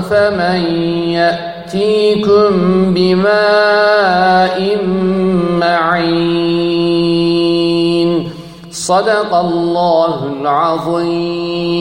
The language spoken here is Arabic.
فمن يأتيكم بماء معين صدق الله العظيم